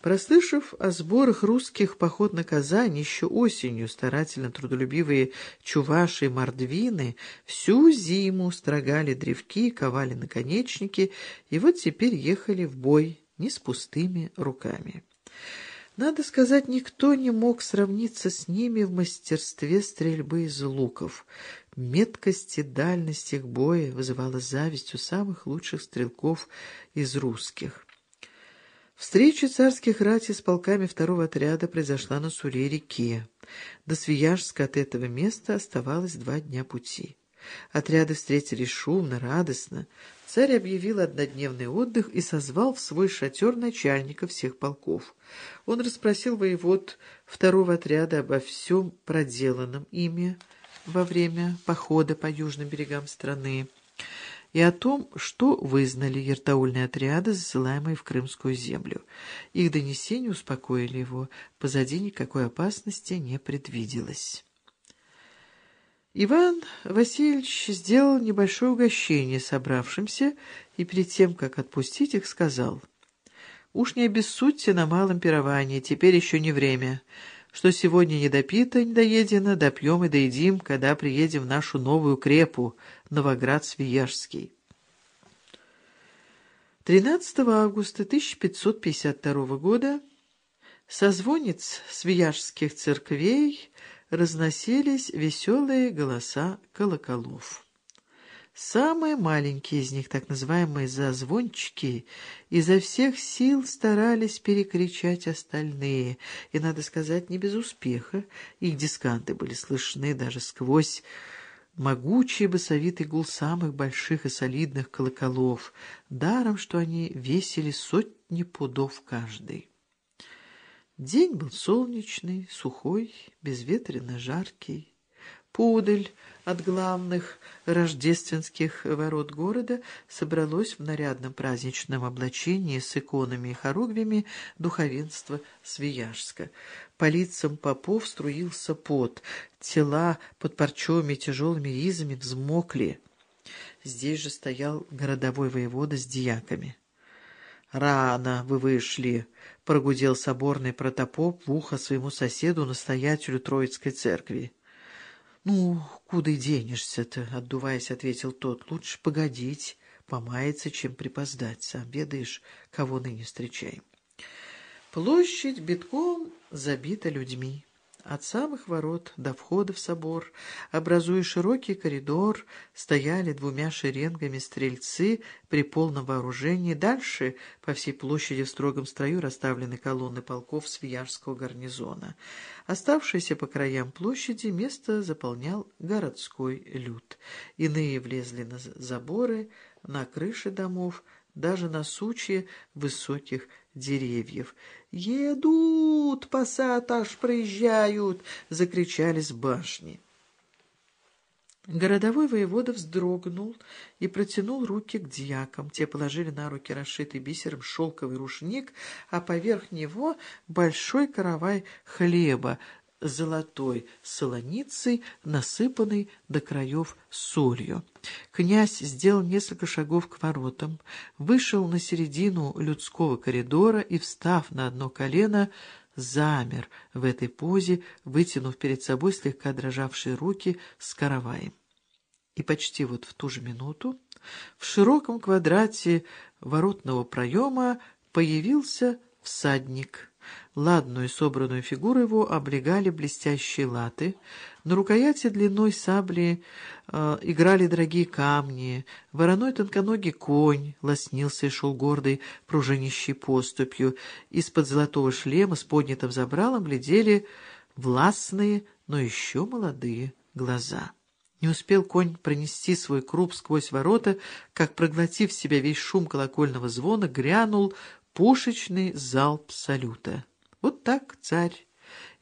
Прослышав о сборах русских поход на Казань еще осенью, старательно трудолюбивые чуваши и мордвины всю зиму строгали древки, ковали наконечники, и вот теперь ехали в бой не с пустыми руками. Надо сказать, никто не мог сравниться с ними в мастерстве стрельбы из луков. Меткость и дальность их боя вызывала зависть у самых лучших стрелков из русских. Встреча царских рати с полками второго отряда произошла на Суре-реке. До Свияжска от этого места оставалось два дня пути. Отряды встретили шумно, радостно. Царь объявил однодневный отдых и созвал в свой шатер начальника всех полков. Он расспросил воевод второго отряда обо всем проделанном ими во время похода по южным берегам страны и о том, что вызнали ертаульные отряды, засылаемые в Крымскую землю. Их донесения успокоили его, позади никакой опасности не предвиделось. Иван Васильевич сделал небольшое угощение собравшимся и перед тем, как отпустить их, сказал, «Уж не обессудьте на малом пировании, теперь еще не время» что сегодня не допито, не доедено, допьем и доедим, когда приедем в нашу новую крепу, Новоград-Свияжский. 13 августа 1552 года со звонниц свияжских церквей разносились веселые голоса колоколов. Самые маленькие из них, так называемые зазвончики, изо всех сил старались перекричать остальные, и, надо сказать, не без успеха. Их дисканты были слышны даже сквозь могучий басовитый гул самых больших и солидных колоколов, даром, что они весили сотни пудов каждый. День был солнечный, сухой, безветренно жаркий. Пудель от главных рождественских ворот города собралось в нарядном праздничном облачении с иконами и хоругвями духовенства Свияжска. По лицам попов струился пот, тела под парчевыми тяжелыми ризами взмокли. Здесь же стоял городовой воевода с дьяками. «Рано вы вышли», — прогудел соборный протопоп в ухо своему соседу, настоятелю Троицкой церкви. «Ну, куда денешься-то?» — отдуваясь, ответил тот. «Лучше погодить, помаяться, чем припоздать. Сам ведаешь, кого ныне встречаем». Площадь битком забита людьми. От самых ворот до входа в собор, образуя широкий коридор, стояли двумя шеренгами стрельцы при полном вооружении. Дальше по всей площади в строгом строю расставлены колонны полков Свияжского гарнизона. Оставшееся по краям площади место заполнял городской люд. Иные влезли на заборы, на крыши домов, даже на сучья высоких деревьев. «Едут! Посад аж проезжают!» — закричали с башни. Городовой воевода вздрогнул и протянул руки к дьякам. Те положили на руки расшитый бисером шелковый рушник, а поверх него большой каравай хлеба золотой солоницей, насыпанной до краев солью. Князь сделал несколько шагов к воротам, вышел на середину людского коридора и, встав на одно колено, замер в этой позе, вытянув перед собой слегка дрожавшие руки с караваем. И почти вот в ту же минуту в широком квадрате воротного проема появился всадник — Ладную собранную фигуру его облегали блестящие латы, на рукояти длиной сабли э, играли дорогие камни, вороной тонконогий конь лоснился и шел гордой пружинищей поступью, из-под золотого шлема с поднятым забралом глядели властные, но еще молодые глаза. Не успел конь пронести свой круп сквозь ворота, как, проглотив себя весь шум колокольного звона, грянул пушечный залп салюта. Вот так царь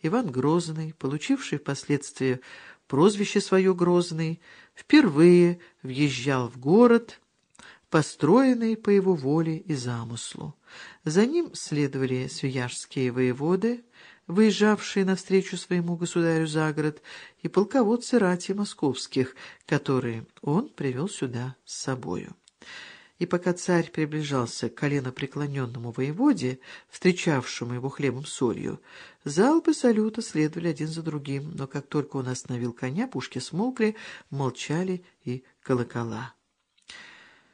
Иван Грозный, получивший впоследствии прозвище свое Грозный, впервые въезжал в город, построенный по его воле и замыслу. За ним следовали свияжские воеводы, выезжавшие навстречу своему государю за город, и полководцы рати московских, которые он привел сюда с собою. И пока царь приближался к коленопреклоненному воеводе, встречавшему его хлебом-солью, залпы салюта следовали один за другим, но как только он остановил коня, пушки смолкли, молчали и колокола.